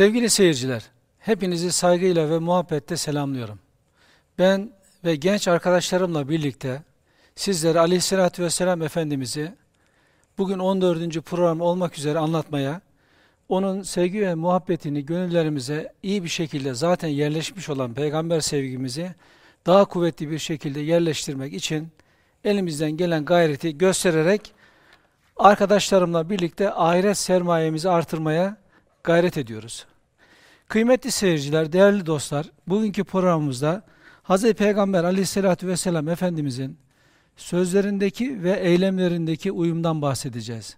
Sevgili seyirciler, hepinizi saygıyla ve muhabbetle selamlıyorum. Ben ve genç arkadaşlarımla birlikte sizlere Aleyhisselatü Vesselam Efendimiz'i bugün 14. program olmak üzere anlatmaya, onun sevgi ve muhabbetini gönüllerimize iyi bir şekilde zaten yerleşmiş olan peygamber sevgimizi daha kuvvetli bir şekilde yerleştirmek için elimizden gelen gayreti göstererek arkadaşlarımla birlikte ahiret sermayemizi artırmaya gayret ediyoruz. Kıymetli seyirciler, değerli dostlar, bugünkü programımızda Hz. Peygamber aleyhissalatü vesselam Efendimizin sözlerindeki ve eylemlerindeki uyumdan bahsedeceğiz.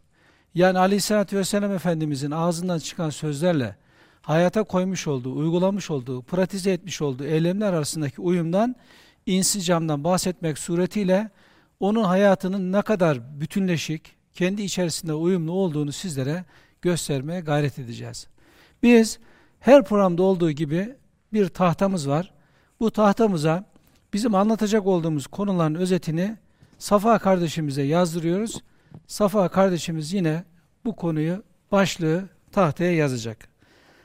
Yani aleyhissalatü vesselam Efendimizin ağzından çıkan sözlerle hayata koymuş olduğu, uygulamış olduğu, pratize etmiş olduğu eylemler arasındaki uyumdan, insicamdan bahsetmek suretiyle onun hayatının ne kadar bütünleşik, kendi içerisinde uyumlu olduğunu sizlere göstermeye gayret edeceğiz. Biz her programda olduğu gibi bir tahtamız var. Bu tahtamıza bizim anlatacak olduğumuz konuların özetini Safa kardeşimize yazdırıyoruz. Safa kardeşimiz yine bu konuyu, başlığı tahtaya yazacak.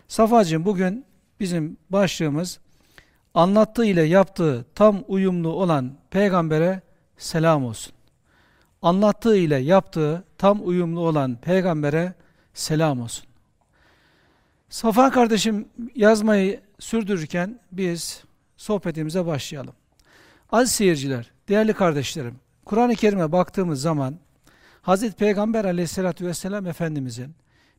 Safacığım bugün bizim başlığımız anlattığı ile yaptığı tam uyumlu olan peygambere selam olsun. Anlattığı ile yaptığı tam uyumlu olan peygambere selam olsun. Safa kardeşim yazmayı sürdürürken biz sohbetimize başlayalım. Aziz seyirciler, değerli kardeşlerim, Kur'an-ı Kerim'e baktığımız zaman Hazreti Peygamber aleyhissalatü vesselam Efendimizin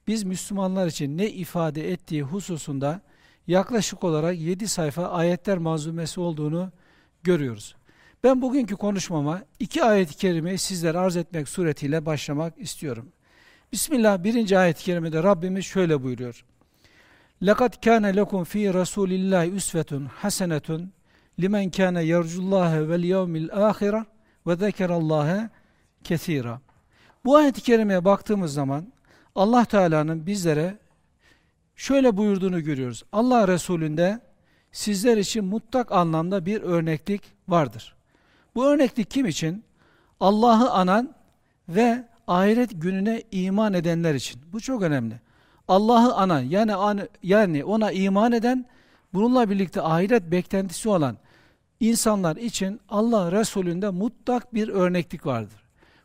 biz Müslümanlar için ne ifade ettiği hususunda yaklaşık olarak 7 sayfa ayetler manzumesi olduğunu görüyoruz. Ben bugünkü konuşmama iki ayet-i kerimeyi sizlere arz etmek suretiyle başlamak istiyorum. Bismillah birinci ayet-i kerimede Rabbimiz şöyle buyuruyor. لَقَدْ كَانَ لَكُمْ ف۪ي رَسُولِ اللّٰهِ اُسْوَةٌ حَسَنَةٌ لِمَنْ كَانَ يَرْجُ اللّٰهَ وَالْيَوْمِ الْآخِرَةِ وَذَكَرَ اللّٰهَ كَثِيرًا Bu ayet-i kerimeye baktığımız zaman Allah Teala'nın bizlere şöyle buyurduğunu görüyoruz. Allah Resulü'nde sizler için mutlak anlamda bir örneklik vardır. Bu örneklik kim için? Allah'ı anan ve ahiret gününe iman edenler için. Bu çok önemli. Allah'ı anan yani yani ona iman eden bununla birlikte ahiret beklentisi olan insanlar için Allah Resulü'nde mutlak bir örneklik vardır.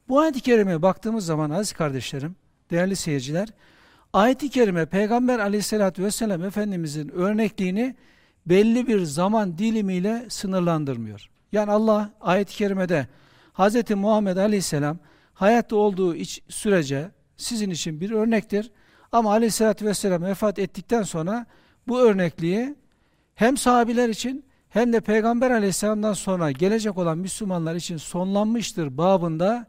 Bu ayet-i kerimeye baktığımız zaman aziz kardeşlerim, değerli seyirciler, ayet-i kerime Peygamber aleyhissalatü vesselam Efendimizin örnekliğini belli bir zaman dilimiyle sınırlandırmıyor. Yani Allah ayet-i kerimede Hz. Muhammed aleyhisselam hayatta olduğu iç sürece sizin için bir örnektir. Ama aleyhissalatü vesselam vefat ettikten sonra bu örnekliği hem sahabiler için hem de Peygamber aleyhisselamdan sonra gelecek olan Müslümanlar için sonlanmıştır babında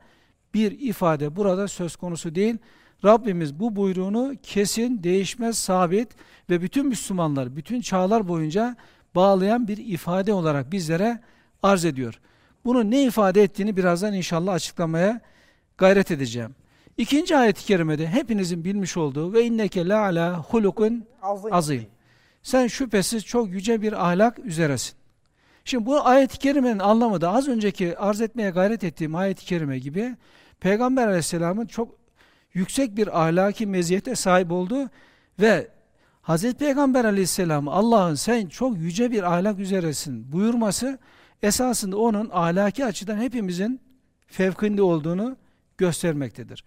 bir ifade burada söz konusu değil. Rabbimiz bu buyruğunu kesin, değişmez, sabit ve bütün Müslümanlar, bütün çağlar boyunca bağlayan bir ifade olarak bizlere arz ediyor. Bunu ne ifade ettiğini birazdan inşallah açıklamaya gayret edeceğim. İkinci ayet-i kerimede hepinizin bilmiş olduğu ve inneke la ala hulukun azim. Sen şüphesiz çok yüce bir ahlak üzeresin. Şimdi bu ayet-i kerimenin anlamı da az önceki arz etmeye gayret ettiğim ayet-i kerime gibi Peygamber aleyhisselamın çok yüksek bir ahlaki meziyete sahip olduğu ve Hazreti Peygamber aleyhisselam Allah'ın sen çok yüce bir ahlak üzeresin buyurması esasında onun ahlaki açıdan hepimizin fevkinde olduğunu göstermektedir.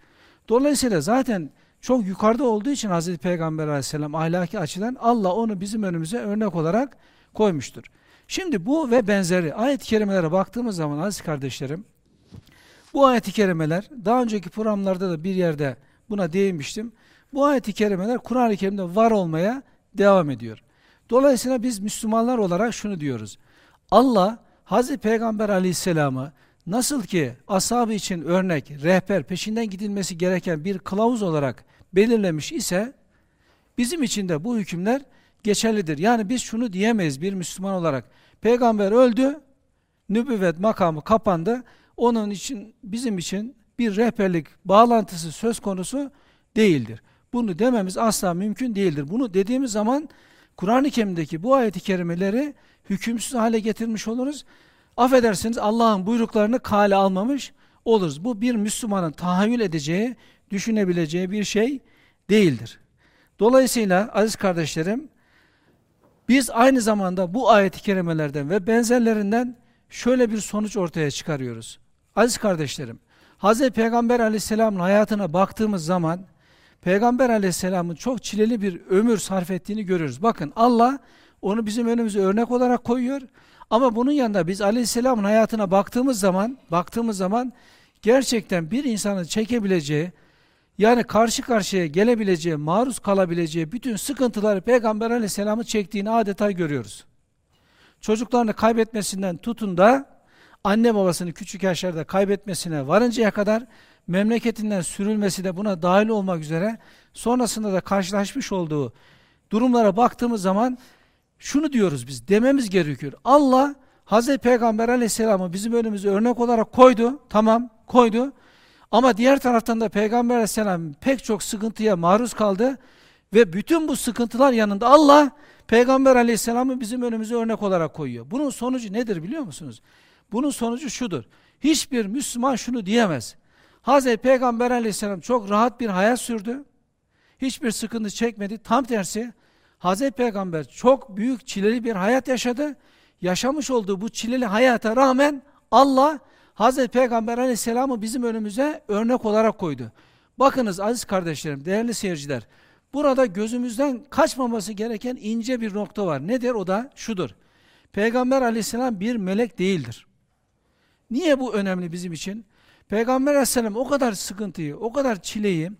Dolayısıyla zaten çok yukarıda olduğu için Hazreti Peygamber aleyhisselam ahlaki açıdan Allah onu bizim önümüze örnek olarak koymuştur. Şimdi bu ve benzeri ayet-i kerimelere baktığımız zaman aziz kardeşlerim, bu ayet-i kerimeler, daha önceki programlarda da bir yerde buna değinmiştim. Bu ayet-i kerimeler Kur'an-ı Kerim'de var olmaya devam ediyor. Dolayısıyla biz Müslümanlar olarak şunu diyoruz. Allah Hazreti Peygamber aleyhisselamı nasıl ki ashabı için örnek, rehber, peşinden gidilmesi gereken bir kılavuz olarak belirlemiş ise bizim için de bu hükümler geçerlidir. Yani biz şunu diyemeyiz bir Müslüman olarak. Peygamber öldü, nübüvvet makamı kapandı. Onun için bizim için bir rehberlik bağlantısı söz konusu değildir. Bunu dememiz asla mümkün değildir. Bunu dediğimiz zaman Kur'an-ı Kerim'deki bu ayeti kerimeleri hükümsüz hale getirmiş oluruz. Affedersiniz Allah'ın buyruklarını kale almamış oluruz. Bu bir Müslümanın tahayyül edeceği, düşünebileceği bir şey değildir. Dolayısıyla aziz kardeşlerim, biz aynı zamanda bu ayet-i kerimelerden ve benzerlerinden şöyle bir sonuç ortaya çıkarıyoruz. Aziz kardeşlerim, Hz. Peygamber aleyhisselamın hayatına baktığımız zaman, Peygamber aleyhisselamın çok çileli bir ömür sarf ettiğini görüyoruz. Bakın Allah onu bizim önümüze örnek olarak koyuyor. Ama bunun yanında biz aleyhisselamın hayatına baktığımız zaman, baktığımız zaman gerçekten bir insanın çekebileceği, yani karşı karşıya gelebileceği, maruz kalabileceği bütün sıkıntıları Peygamber aleyhisselamı çektiğini adeta görüyoruz. Çocuklarını kaybetmesinden tutun da anne babasını küçük yaşlarda kaybetmesine varıncaya kadar memleketinden sürülmesi de buna dahil olmak üzere sonrasında da karşılaşmış olduğu durumlara baktığımız zaman şunu diyoruz biz dememiz gerekiyor. Allah Hazreti Peygamber aleyhisselamı bizim önümüze örnek olarak koydu. Tamam koydu. Ama diğer taraftan da Peygamber aleyhisselam pek çok sıkıntıya maruz kaldı. Ve bütün bu sıkıntılar yanında Allah Peygamber aleyhisselamı bizim önümüze örnek olarak koyuyor. Bunun sonucu nedir biliyor musunuz? Bunun sonucu şudur. Hiçbir Müslüman şunu diyemez. Hazreti Peygamber aleyhisselam çok rahat bir hayat sürdü. Hiçbir sıkıntı çekmedi. Tam tersi Hazreti Peygamber çok büyük çileli bir hayat yaşadı. Yaşamış olduğu bu çileli hayata rağmen Allah Hazreti Peygamber aleyhisselamı bizim önümüze örnek olarak koydu. Bakınız aziz kardeşlerim, değerli seyirciler. Burada gözümüzden kaçmaması gereken ince bir nokta var. Nedir o da? Şudur. Peygamber aleyhisselam bir melek değildir. Niye bu önemli bizim için? Peygamber aleyhisselam o kadar sıkıntıyı, o kadar çileyi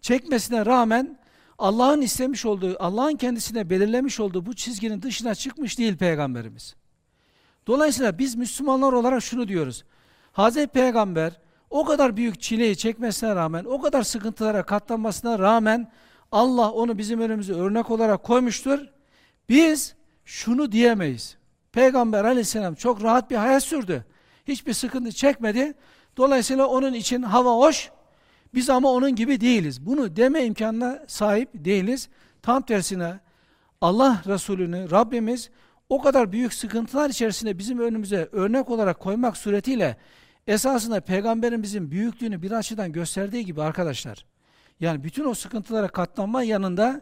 çekmesine rağmen Allah'ın istemiş olduğu, Allah'ın kendisine belirlemiş olduğu bu çizginin dışına çıkmış değil Peygamberimiz. Dolayısıyla biz Müslümanlar olarak şunu diyoruz. Hazreti Peygamber o kadar büyük çileyi çekmesine rağmen, o kadar sıkıntılara katlanmasına rağmen Allah onu bizim önümüze örnek olarak koymuştur. Biz şunu diyemeyiz. Peygamber aleyhisselam çok rahat bir hayat sürdü. Hiçbir sıkıntı çekmedi. Dolayısıyla onun için hava hoş. Biz ama onun gibi değiliz. Bunu deme imkanına sahip değiliz. Tam tersine Allah Resulü'nü Rabbimiz o kadar büyük sıkıntılar içerisinde bizim önümüze örnek olarak koymak suretiyle esasında peygamberimizin büyüklüğünü bir açıdan gösterdiği gibi arkadaşlar. Yani bütün o sıkıntılara katlanma yanında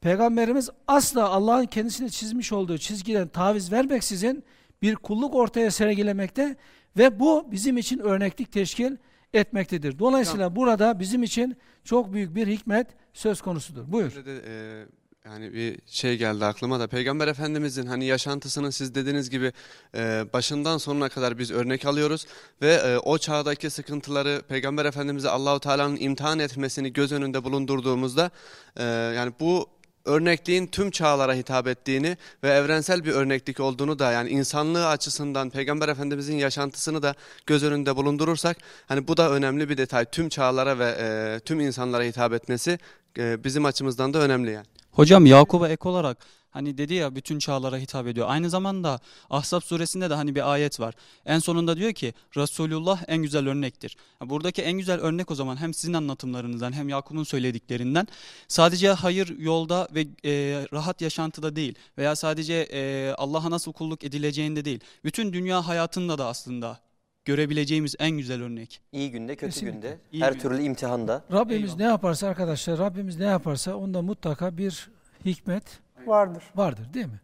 peygamberimiz asla Allah'ın kendisine çizmiş olduğu çizgiden taviz vermeksizin bir kulluk ortaya sergilemekte ve bu bizim için örneklik teşkil etmektedir. Dolayısıyla ya. burada bizim için çok büyük bir hikmet söz konusudur. Buyur. De, e, yani bir şey geldi aklıma da Peygamber Efendimizin hani yaşantısını siz dediğiniz gibi e, başından sonuna kadar biz örnek alıyoruz ve e, o çağdaki sıkıntıları Peygamber Efendimiz'e Allahu Teala'nın imtihan etmesini göz önünde bulundurduğumuzda e, yani bu örnekliğin tüm çağlara hitap ettiğini ve evrensel bir örneklik olduğunu da yani insanlığı açısından Peygamber Efendimizin yaşantısını da göz önünde bulundurursak hani bu da önemli bir detay. Tüm çağlara ve e, tüm insanlara hitap etmesi e, bizim açımızdan da önemli yani. Hocam Yakup'a ek olarak hani dedi ya bütün çağlara hitap ediyor. Aynı zamanda Ahzab suresinde de hani bir ayet var. En sonunda diyor ki Resulullah en güzel örnektir. Buradaki en güzel örnek o zaman hem sizin anlatımlarınızdan hem Yakup'un söylediklerinden sadece hayır yolda ve e, rahat yaşantıda değil veya sadece e, Allah'a nasıl kulluk edileceğinde değil. Bütün dünya hayatında da aslında görebileceğimiz en güzel örnek. İyi günde, kötü Kesinlikle. günde, İyi her gün. türlü imtihanda. Rabbimiz Eyvallah. ne yaparsa arkadaşlar, Rabbimiz ne yaparsa onda mutlaka bir hikmet Vardır. vardır değil mi?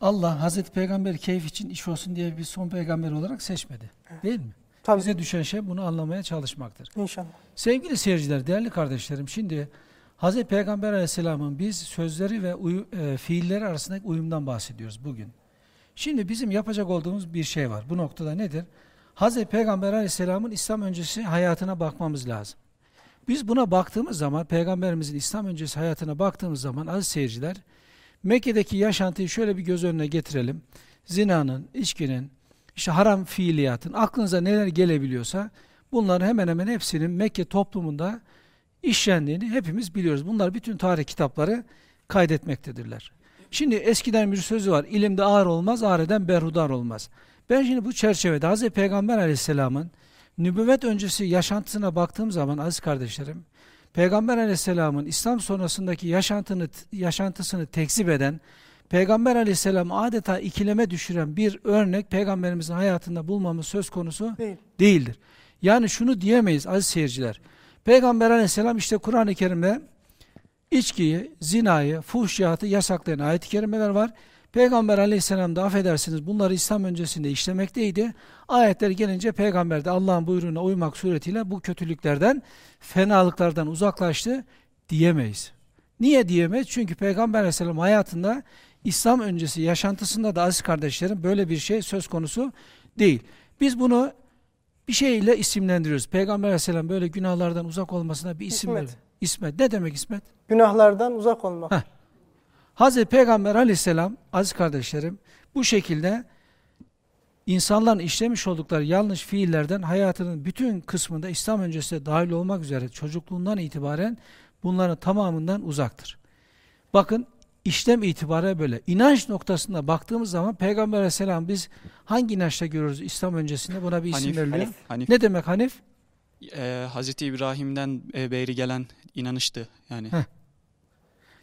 Allah Hazreti Peygamber keyif için iş olsun diye bir son peygamber olarak seçmedi. Değil mi? Tabii. Bize düşen şey bunu anlamaya çalışmaktır. İnşallah. Sevgili seyirciler, değerli kardeşlerim, şimdi Hazreti Peygamber Aleyhisselam'ın biz sözleri ve uyu, e, fiilleri arasındaki uyumdan bahsediyoruz bugün. Şimdi bizim yapacak olduğumuz bir şey var. Bu noktada nedir? Hazreti Peygamber Aleyhisselam'ın İslam öncesi hayatına bakmamız lazım. Biz buna baktığımız zaman, Peygamberimizin İslam öncesi hayatına baktığımız zaman aziz seyirciler, Mekke'deki yaşantıyı şöyle bir göz önüne getirelim. Zinanın, içkinin, işte haram fiiliyatın, aklınıza neler gelebiliyorsa bunların hemen hemen hepsinin Mekke toplumunda işlendiğini hepimiz biliyoruz. Bunlar bütün tarih kitapları kaydetmektedirler. Şimdi eskiden bir sözü var, ilimde ağır olmaz, ağır eden berhudar olmaz. Ben şimdi bu çerçevede Hz. Peygamber aleyhisselamın nübüvvet öncesi yaşantısına baktığım zaman aziz kardeşlerim, Peygamber aleyhisselamın İslam sonrasındaki yaşantını, yaşantısını tekzip eden, Peygamber aleyhisselam adeta ikileme düşüren bir örnek Peygamberimizin hayatında bulmamız söz konusu Değil. değildir. Yani şunu diyemeyiz aziz seyirciler. Peygamber aleyhisselam işte Kur'an-ı Kerim'de içkiyi, zinayı, fuhşiyatı yasaklayan ayet-i kerimeler var. Peygamber aleyhisselam da affedersiniz bunları İslam öncesinde işlemekteydi. Ayetler gelince peygamber de Allah'ın buyruğuna uymak suretiyle bu kötülüklerden, fenalıklardan uzaklaştı diyemeyiz. Niye diyemeyiz? Çünkü peygamber aleyhisselam hayatında İslam öncesi yaşantısında da aziz kardeşlerim böyle bir şey söz konusu değil. Biz bunu bir şeyle isimlendiriyoruz. Peygamber aleyhisselam böyle günahlardan uzak olmasına bir isim İsmet. verir. İsmet. Ne demek İsmet? Günahlardan uzak olmak. Heh. Hazreti Peygamber aleyhisselam aziz kardeşlerim bu şekilde insanların işlemiş oldukları yanlış fiillerden hayatının bütün kısmında İslam öncesinde dahil olmak üzere çocukluğundan itibaren bunların tamamından uzaktır. Bakın işlem itibariyle böyle. İnanç noktasında baktığımız zaman Peygamber aleyhisselam biz hangi inançta görüyoruz İslam öncesinde buna bir isim veriliyor. Hanif, Hanif. Ne demek Hanif? Ee, Hazreti İbrahim'den e, beri gelen inanıştı yani. Heh.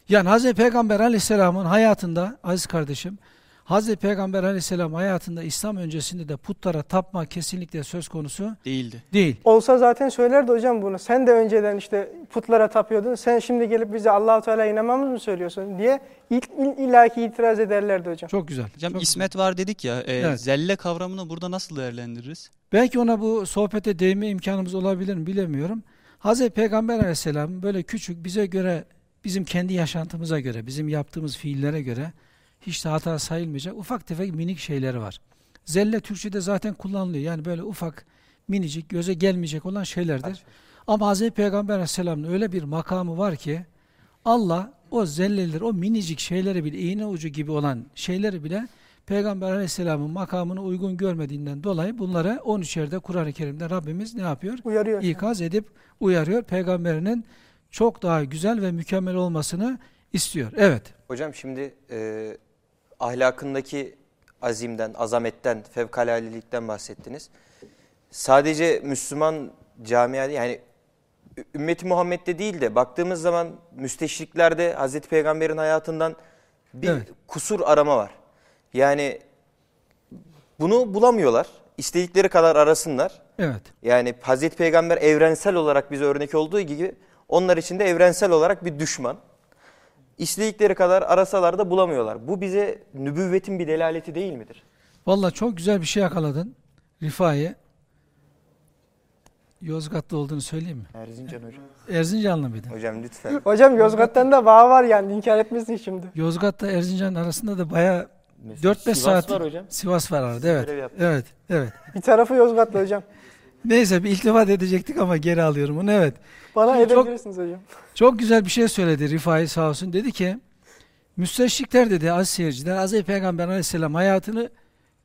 Yani Hazreti Peygamber aleyhisselamın hayatında aziz kardeşim, Hazreti Peygamber aleyhisselam hayatında İslam öncesinde de putlara tapma kesinlikle söz konusu Değildi. değil. Olsa zaten söylerdi hocam bunu. Sen de önceden işte putlara tapıyordun. Sen şimdi gelip bize Allahu Teala inanmamız mı söylüyorsun diye il, il, itiraz ederlerdi hocam. Çok güzel. Hocam çok İsmet var dedik ya. e, Evet. Zelle kavramını burada nasıl değerlendiririz? Belki ona bu sohbete değme imkanımız olabilir mi bilemiyorum. Hazreti Peygamber aleyhisselam böyle küçük bize göre, bizim kendi yaşantımıza göre, bizim yaptığımız fiillere göre hiç de hata sayılmayacak ufak tefek minik şeyleri var. Zelle Türkçe'de zaten kullanılıyor. Yani böyle ufak, minicik, göze gelmeyecek olan şeylerdir. Ama Hazreti Peygamber aleyhisselamın öyle bir makamı var ki Allah o zelleleri, o minicik şeyleri bile, iğne ucu gibi olan şeyleri bile Peygamber aleyhisselamın makamını uygun görmediğinden dolayı bunları 13 yerde Kur'an-ı Kerim'de Rabbimiz ne yapıyor? Uyarıyor. İkaz edip uyarıyor. Peygamberinin çok daha güzel ve mükemmel olmasını istiyor. Evet. Hocam şimdi e, ahlakındaki azimden, azametten, fevkalalilikten bahsettiniz. Sadece Müslüman camia değil, yani ümmeti Muhammed'de değil de baktığımız zaman müsteşriklerde Hazreti Peygamber'in hayatından bir Evet. kusur arama var. Yani bunu bulamıyorlar. İstedikleri kadar arasınlar. Evet. Yani Hazreti Peygamber evrensel olarak bize örnek olduğu gibi onlar için de evrensel olarak bir düşman. İstedikleri kadar arasalar da bulamıyorlar. Bu bize nübüvvetin bir delaleti değil midir? Vallahi çok güzel bir şey yakaladın. Rifai. Yozgat'ta olduğunu söyleyeyim mi? Erzincan hocam. Erzincanlı mıydın? Hocam lütfen. Hocam Yozgat'tan da bağ var yani inkar etmesin şimdi. Yozgat'ta Erzincan arasında da bayağı Mesela 4-5 Sivas saat var hocam. Sivas var arada. Evet. Evet. Evet. Bir tarafı Yozgatlı hocam. Neyse bir iltifat edecektik ama geri alıyorum onu. Evet. Bana Şimdi çok- edebilirsiniz hocam. Çok güzel bir şey söyledi Rifai sağ olsun. Dedi ki müsteşrikler dedi aziz seyirciler Hazreti Peygamber aleyhisselam hayatını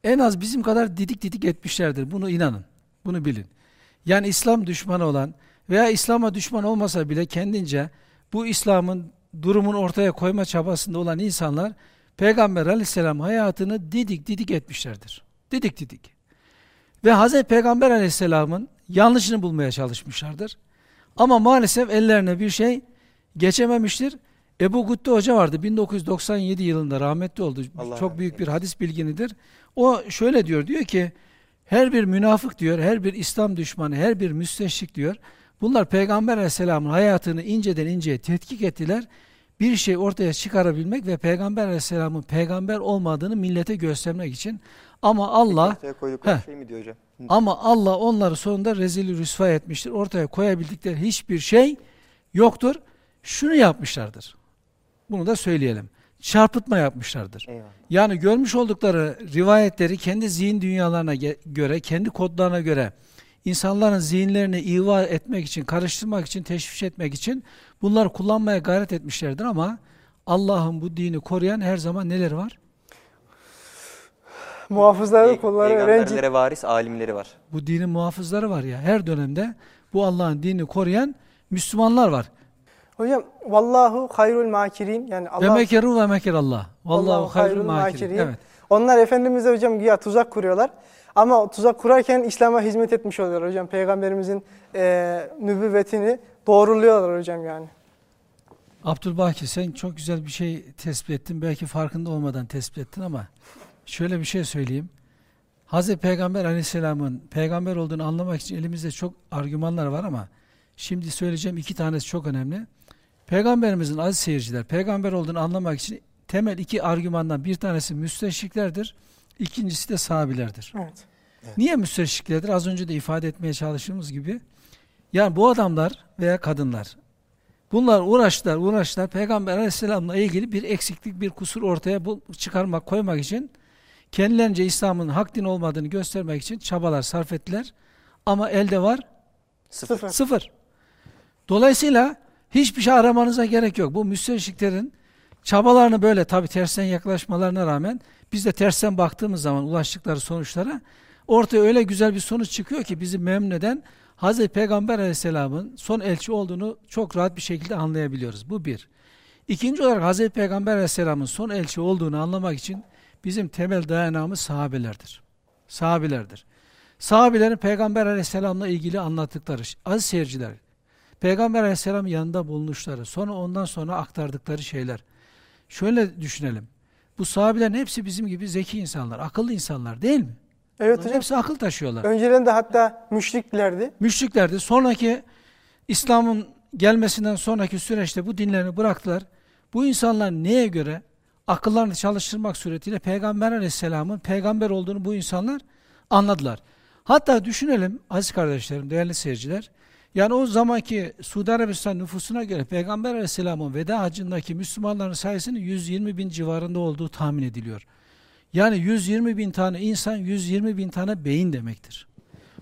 en az bizim kadar didik didik etmişlerdir. Bunu inanın. Bunu bilin. Yani İslam düşmanı olan veya İslam'a düşman olmasa bile kendince bu İslam'ın durumunu ortaya koyma çabasında olan insanlar Peygamber aleyhisselam hayatını didik didik etmişlerdir. Didik didik. Ve Hazreti Peygamber aleyhisselamın yanlışını bulmaya çalışmışlardır. Ama maalesef ellerine bir şey geçememiştir. Ebu Gütte Hoca vardı 1997 yılında rahmetli oldu. Allah Çok büyük bir hadis bilginidir. O şöyle diyor diyor ki her bir münafık diyor, her bir İslam düşmanı, her bir müsteşrik diyor. Bunlar Peygamber Aleyhisselam'ın hayatını inceden inceye tetkik ettiler. Bir şey ortaya çıkarabilmek ve Peygamber Aleyhisselam'ın peygamber olmadığını millete göstermek için. Ama Allah Heh. şey mi diyor hocam? ama Allah onları sonunda rezil rüsva etmiştir. Ortaya koyabildikleri hiçbir şey yoktur. Şunu yapmışlardır. Bunu da söyleyelim. Çarpıtma yapmışlardır. Eyvallah. Yani görmüş oldukları rivayetleri kendi zihin dünyalarına göre, kendi kodlarına göre insanların zihinlerini iva etmek için, karıştırmak için, teşviş etmek için bunları kullanmaya gayret etmişlerdir ama Allah'ın bu dini koruyan her zaman neler var? Muhafızları, Pey- kulları, renci. Peygamberlere varis alimleri var. Bu dinin muhafızları var ya. Her dönemde bu Allah'ın dinini koruyan Müslümanlar var. Hocam vallahu hayrul makirin yani Ve Allah mekeru ve meker Allah. Vallahu Vallahu hayrul hayrul makirin. makirin. Evet. onlar efendimize hocam güya tuzak kuruyorlar. Ama tuzak kurarken İslam'a hizmet etmiş oluyorlar hocam. Peygamberimizin e, nübüvvetini doğruluyorlar hocam yani. Abdülbaki sen çok güzel bir şey tespit ettin. Belki farkında olmadan tespit ettin ama şöyle bir şey söyleyeyim. Hazreti Peygamber Aleyhisselam'ın peygamber olduğunu anlamak için elimizde çok argümanlar var ama şimdi söyleyeceğim iki tanesi çok önemli. Peygamberimizin aziz seyirciler, peygamber olduğunu anlamak için temel iki argümandan bir tanesi müsteşriklerdir, ikincisi de sahabilerdir. Evet. Niye müsteşriklerdir? Az önce de ifade etmeye çalıştığımız gibi. Yani bu adamlar veya kadınlar, bunlar uğraştılar, uğraştılar. Peygamber aleyhisselamla ilgili bir eksiklik, bir kusur ortaya çıkarmak, koymak için kendilerince İslam'ın hak din olmadığını göstermek için çabalar sarf ettiler. Ama elde var Sıfır. Sıfır. Sıfır. Dolayısıyla hiçbir şey aramanıza gerek yok. Bu müsteşriklerin çabalarını böyle tabi tersten yaklaşmalarına rağmen biz de tersten baktığımız zaman ulaştıkları sonuçlara ortaya öyle güzel bir sonuç çıkıyor ki bizi memnun eden Hazreti Peygamber Aleyhisselam'ın son elçi olduğunu çok rahat bir şekilde anlayabiliyoruz. Bu bir. İkinci olarak Hazreti Peygamber Aleyhisselam'ın son elçi olduğunu anlamak için bizim temel dayanağımız sahabelerdir. Sahabelerdir. Sahabelerin Peygamber Aleyhisselam'la ilgili anlattıkları, aziz seyirciler, Peygamber Aleyhisselam'ın yanında bulunuşları, sonra ondan sonra aktardıkları şeyler. Şöyle düşünelim. Bu sahabelerin hepsi bizim gibi zeki insanlar, akıllı insanlar değil mi? Evet Bunların hocam. hepsi akıl taşıyorlar. Önceden de hatta müşriklerdi. Müşriklerdi. Sonraki İslam'ın gelmesinden sonraki süreçte bu dinlerini bıraktılar. Bu insanlar neye göre akıllarını çalıştırmak suretiyle Peygamber Aleyhisselam'ın peygamber olduğunu bu insanlar anladılar. Hatta düşünelim aziz kardeşlerim, değerli seyirciler. Yani o zamanki Suudi Arabistan nüfusuna göre Peygamber Aleyhisselam'ın veda hacındaki Müslümanların sayısının 120 bin civarında olduğu tahmin ediliyor. Yani 120 bin tane insan, 120 bin tane beyin demektir.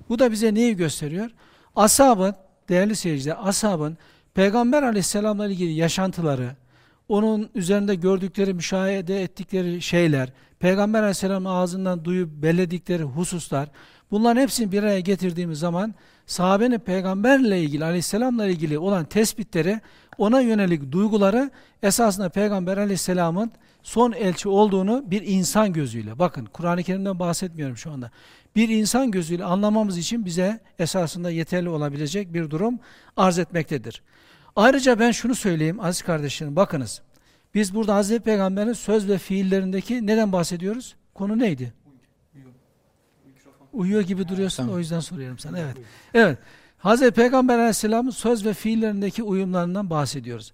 Bu da bize neyi gösteriyor? Ashabın, değerli seyirciler, ashabın Peygamber aleyhisselamla ilgili yaşantıları, onun üzerinde gördükleri, müşahede ettikleri şeyler, Peygamber aleyhisselamın ağzından duyup belledikleri hususlar, bunların hepsini bir araya getirdiğimiz zaman sahabenin peygamberle ilgili, aleyhisselamla ilgili olan tespitleri, ona yönelik duyguları esasında Peygamber aleyhisselamın son elçi olduğunu bir insan gözüyle, bakın Kur'an-ı Kerim'den bahsetmiyorum şu anda, bir insan gözüyle anlamamız için bize esasında yeterli olabilecek bir durum arz etmektedir. Ayrıca ben şunu söyleyeyim aziz kardeşlerim, bakınız. Biz burada Hazreti Peygamber'in söz ve fiillerindeki neden bahsediyoruz? Konu neydi? Uyuyor gibi duruyorsun o yüzden soruyorum sana. Evet. Evet. Hazreti Peygamber Aleyhisselam'ın söz ve fiillerindeki uyumlarından bahsediyoruz.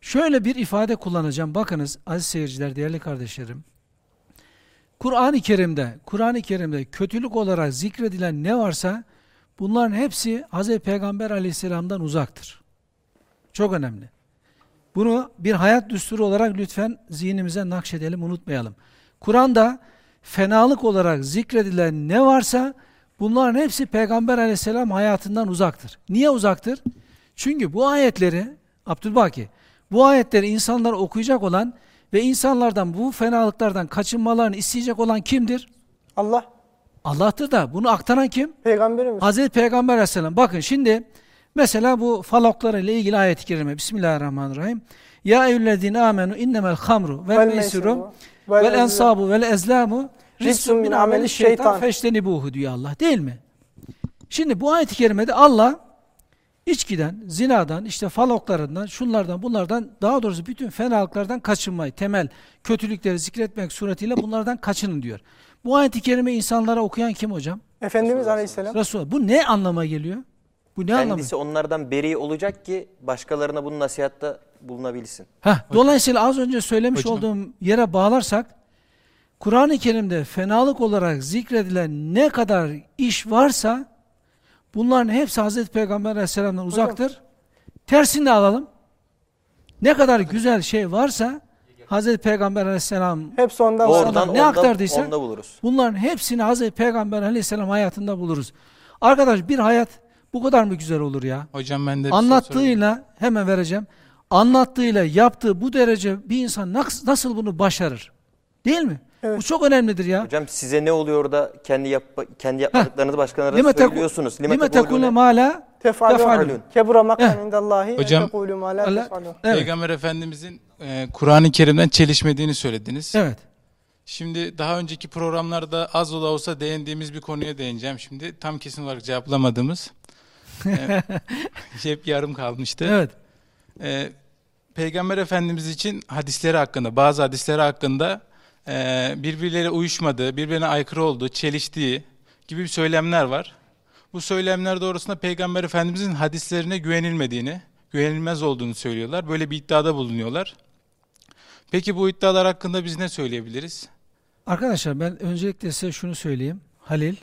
Şöyle bir ifade kullanacağım. Bakınız aziz seyirciler, değerli kardeşlerim. Kur'an-ı Kerim'de, Kur'an-ı Kerim'de kötülük olarak zikredilen ne varsa bunların hepsi Hazreti Peygamber Aleyhisselam'dan uzaktır. Çok önemli. Bunu bir hayat düsturu olarak lütfen zihnimize nakşedelim, unutmayalım. Kur'an'da fenalık olarak zikredilen ne varsa bunların hepsi Peygamber aleyhisselam hayatından uzaktır. Niye uzaktır? Çünkü bu ayetleri, Abdülbaki, bu ayetleri insanlar okuyacak olan ve insanlardan bu fenalıklardan kaçınmalarını isteyecek olan kimdir? Allah Allah'tır da bunu aktaran kim? peygamberimiz. Hazreti Peygamber Aleyhisselam. Bakın şimdi mesela bu faloklar ile ilgili ayet-i kerime. Bismillahirrahmanirrahim. Ya eyyühellezine amenu innemel hamru vel meysiru vel ensabu vel ezlamu rizsun min ameli şeytan feştenibuhu diyor Allah değil mi? Şimdi bu ayet-i kerimede Allah içkiden, zinadan, işte faloklarından, şunlardan, bunlardan daha doğrusu bütün fenalıklardan kaçınmayı, temel kötülükleri zikretmek suretiyle bunlardan kaçının diyor. Bu ayet-i kerime insanlara okuyan kim hocam? Efendimiz Aleyhisselam. Resulullah. Bu ne anlama geliyor? Bu ne anlamı? Kendisi onlardan beri olacak ki başkalarına bunu nasihatta bulunabilsin. Heh, dolayısıyla az önce söylemiş Hocam. olduğum yere bağlarsak Kur'an-ı Kerim'de fenalık olarak zikredilen ne kadar iş varsa bunların hepsi Hazreti Peygamber Aleyhisselam'dan uzaktır. Tersini de alalım. Ne kadar güzel şey varsa Hazreti Peygamber Aleyhisselam Hepsi ondan. Oradan ne aktardıysa- onda buluruz. bunların hepsini Hazreti Peygamber Aleyhisselam hayatında buluruz. Arkadaş bir hayat bu kadar mı güzel olur ya? Hocam ben de bir soru sorayım. Anlattığıyla hemen vereceğim. Anlattığıyla yaptığı bu derece bir insan nasıl, nasıl bunu başarır? Değil mi? Evet. Bu çok önemlidir ya. Hocam size ne oluyor da kendi yap kendi yapmadıklarınızı başkalarına Lime söylüyorsunuz. Lime mala Tefalun. Tefalun. Kebura makam indallahi. Hocam- Tekulu ma la Allah- tefalun. Evet. Peygamber Efendimizin e, Kur'an-ı Kerim'den çelişmediğini söylediniz. Evet. Şimdi daha önceki programlarda az da olsa değindiğimiz bir konuya değineceğim şimdi. Tam kesin olarak cevaplamadığımız. E, hep yarım kalmıştı. Evet. E, Peygamber Efendimiz için hadisleri hakkında, bazı hadisleri hakkında e, birbirleriyle uyuşmadığı, birbirine aykırı olduğu, çeliştiği gibi söylemler var. Bu söylemler doğrusunda Peygamber Efendimizin hadislerine güvenilmediğini, güvenilmez olduğunu söylüyorlar. Böyle bir iddiada bulunuyorlar. Peki bu iddialar hakkında biz ne söyleyebiliriz? Arkadaşlar ben öncelikle size şunu söyleyeyim. Halil.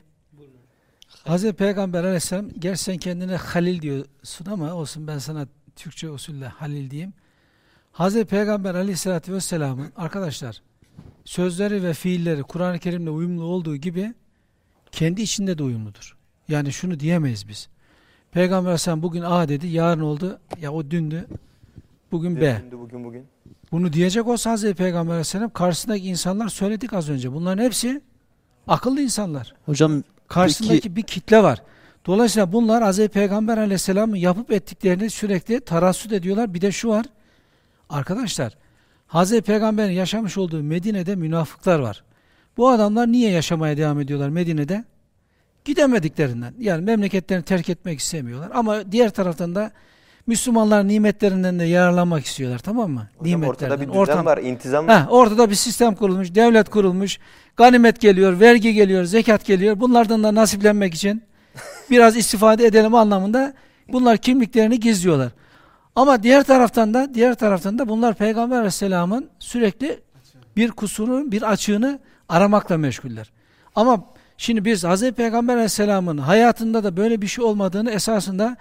Hazreti Peygamber aleyhisselam gerçi sen kendine Halil diyorsun ama olsun ben sana Türkçe usulle Halil diyeyim. Hazreti Peygamber aleyhissalatü vesselamın arkadaşlar sözleri ve fiilleri Kur'an-ı Kerim'le uyumlu olduğu gibi kendi içinde de uyumludur. Yani şunu diyemeyiz biz. Peygamber aleyhisselam bugün A dedi, yarın oldu. Ya o dündü, bugün B. Şimdi bugün bugün. Bunu diyecek olsa Hazreti Peygamber aleyhisselam karşısındaki insanlar söyledik az önce. Bunların hepsi akıllı insanlar. Hocam Karşısındaki Peki- bir kitle var. Dolayısıyla bunlar Hazreti Peygamber aleyhisselamın yapıp ettiklerini sürekli tarassut ediyorlar. Bir de şu var. Arkadaşlar Hazreti Peygamber'in yaşamış olduğu Medine'de münafıklar var. Bu adamlar niye yaşamaya devam ediyorlar Medine'de? Gidemediklerinden. Yani memleketlerini terk etmek istemiyorlar. Ama diğer taraftan da Müslümanlar nimetlerinden de yararlanmak istiyorlar. Tamam mı? Hocam ortada bir düzen Ortam- var, intizam var. Heh, ortada bir sistem kurulmuş, devlet kurulmuş, ganimet geliyor, vergi geliyor, zekat geliyor. Bunlardan da nasiplenmek için biraz istifade edelim anlamında bunlar kimliklerini gizliyorlar. Ama diğer taraftan da diğer taraftan da bunlar Peygamber Aleyhisselam'ın sürekli bir kusurunu, bir açığını aramakla meşguller. Ama şimdi biz Hazreti Peygamber Aleyhisselam'ın hayatında da böyle bir şey olmadığını esasında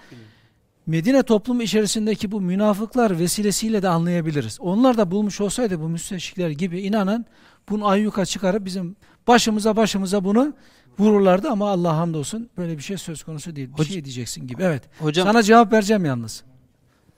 Medine toplumu içerisindeki bu münafıklar vesilesiyle de anlayabiliriz. Onlar da bulmuş olsaydı bu müsteşrikler gibi inanın bunu ayyuka çıkarıp bizim başımıza başımıza bunu vururlardı ama Allah hamdolsun böyle bir şey söz konusu değil. Bir Hoc- şey diyeceksin gibi. Evet. hocam Sana cevap vereceğim yalnız.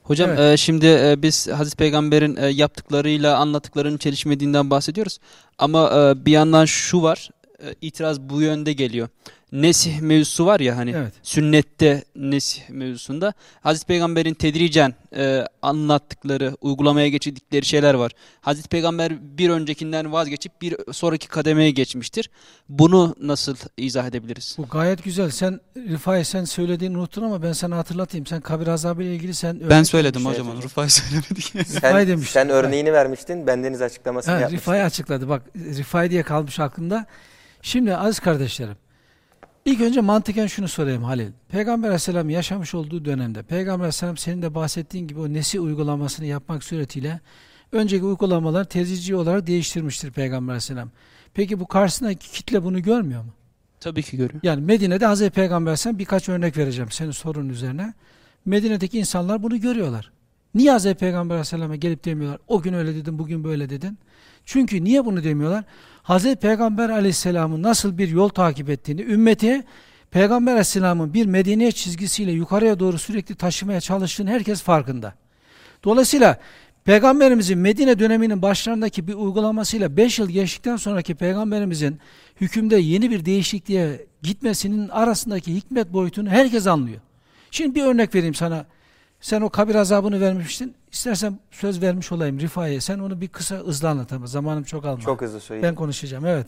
hocam Evet. e, şimdi e, biz Hazreti Peygamber'in e, yaptıklarıyla anlattıklarının çelişmediğinden bahsediyoruz. Ama e, bir yandan şu var. e, itiraz bu yönde geliyor. Nesih mevzusu var ya hani Evet. sünnette nesih mevzusunda Hazreti Peygamber'in tedricen e, anlattıkları, uygulamaya geçirdikleri şeyler var. Hazreti Peygamber bir öncekinden vazgeçip bir sonraki kademeye geçmiştir. Bunu nasıl izah edebiliriz? Bu gayet güzel. Sen Rifai sen söylediğini unuttun ama ben sana hatırlatayım. Sen kabir azabı ile ilgili sen Ben söyledim vermiştin. hocam onu. Rıfai söylemedi ki. Sen, demiştin, sen örneğini vermiştin, bendeniz açıklamasını Ha, yapmıştın. Rifai açıkladı. Bak Rifai diye kalmış aklımda. Şimdi aziz kardeşlerim. İlk önce mantıken şunu sorayım Halil. Peygamber Aleyhisselam yaşamış olduğu dönemde Peygamber Aleyhisselam senin de bahsettiğin gibi o nesi uygulamasını yapmak suretiyle önceki uygulamalar tezici olarak değiştirmiştir Peygamber Aleyhisselam. Peki bu karşısındaki kitle bunu görmüyor mu? Tabii ki görüyor. Yani Medine'de Hazreti Peygamber Aleyhisselam birkaç örnek vereceğim senin sorunun üzerine. Medine'deki insanlar bunu görüyorlar. Niye Hazreti Peygamber Aleyhisselam'a gelip demiyorlar? O gün öyle dedin, bugün böyle dedin. Çünkü niye bunu demiyorlar? Hazreti Peygamber Aleyhisselam'ın nasıl bir yol takip ettiğini, ümmeti Peygamber Aleyhisselam'ın bir medeniyet çizgisiyle yukarıya doğru sürekli taşımaya çalıştığını herkes farkında. Dolayısıyla Peygamberimizin Medine döneminin başlarındaki bir uygulamasıyla 5 yıl geçtikten sonraki Peygamberimizin hükümde yeni bir değişikliğe gitmesinin arasındaki hikmet boyutunu herkes anlıyor. Şimdi bir örnek vereyim sana. Sen o kabir azabını vermiştin. İstersen söz vermiş olayım Rifai'ye. Sen onu bir kısa hızlı anlat ama zamanım çok alma. Çok hızlı söyleyeyim. Ben konuşacağım evet.